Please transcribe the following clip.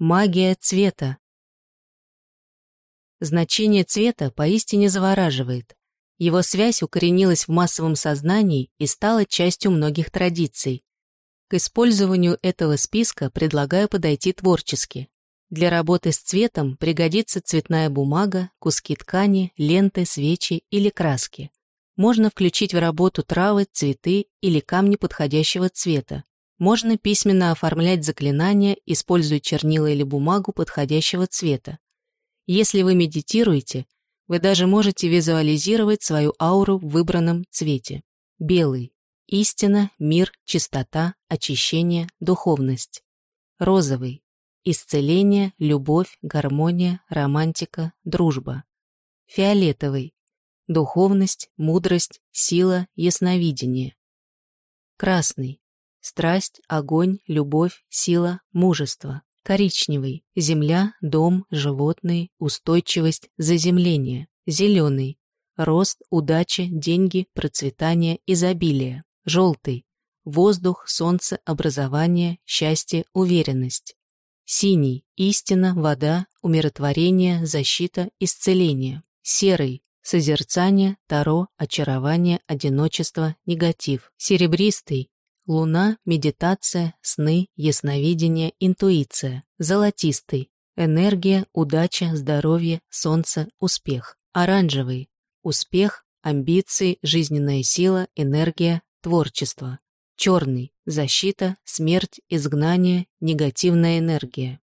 Магия цвета. Значение цвета поистине завораживает. Его связь укоренилась в массовом сознании и стала частью многих традиций. К использованию этого списка предлагаю подойти творчески. Для работы с цветом пригодится цветная бумага, куски ткани, ленты, свечи или краски. Можно включить в работу травы, цветы или камни подходящего цвета. Можно письменно оформлять заклинания, используя чернила или бумагу подходящего цвета. Если вы медитируете, вы даже можете визуализировать свою ауру в выбранном цвете. Белый – истина, мир, чистота, очищение, духовность. Розовый – исцеление, любовь, гармония, романтика, дружба. Фиолетовый – духовность, мудрость, сила, ясновидение. Красный – страсть, огонь, любовь, сила, мужество. Коричневый – земля, дом, животные, устойчивость, заземление. Зеленый – рост, удача, деньги, процветание, изобилие. Желтый – воздух, солнце, образование, счастье, уверенность. Синий – истина, вода, умиротворение, защита, исцеление. Серый – созерцание, таро, очарование, одиночество, негатив. Серебристый Луна, медитация, сны, ясновидение, интуиция. Золотистый. Энергия, удача, здоровье, солнце, успех. Оранжевый. Успех, амбиции, жизненная сила, энергия, творчество. Черный. Защита, смерть, изгнание, негативная энергия.